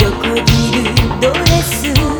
よくいるドレス。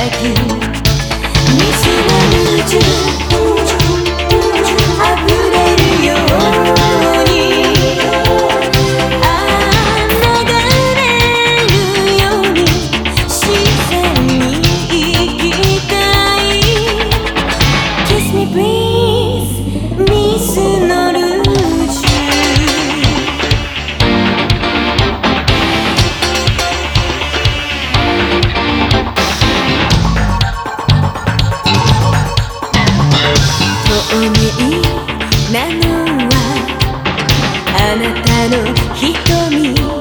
水の宇宙あふれるよあなたの瞳。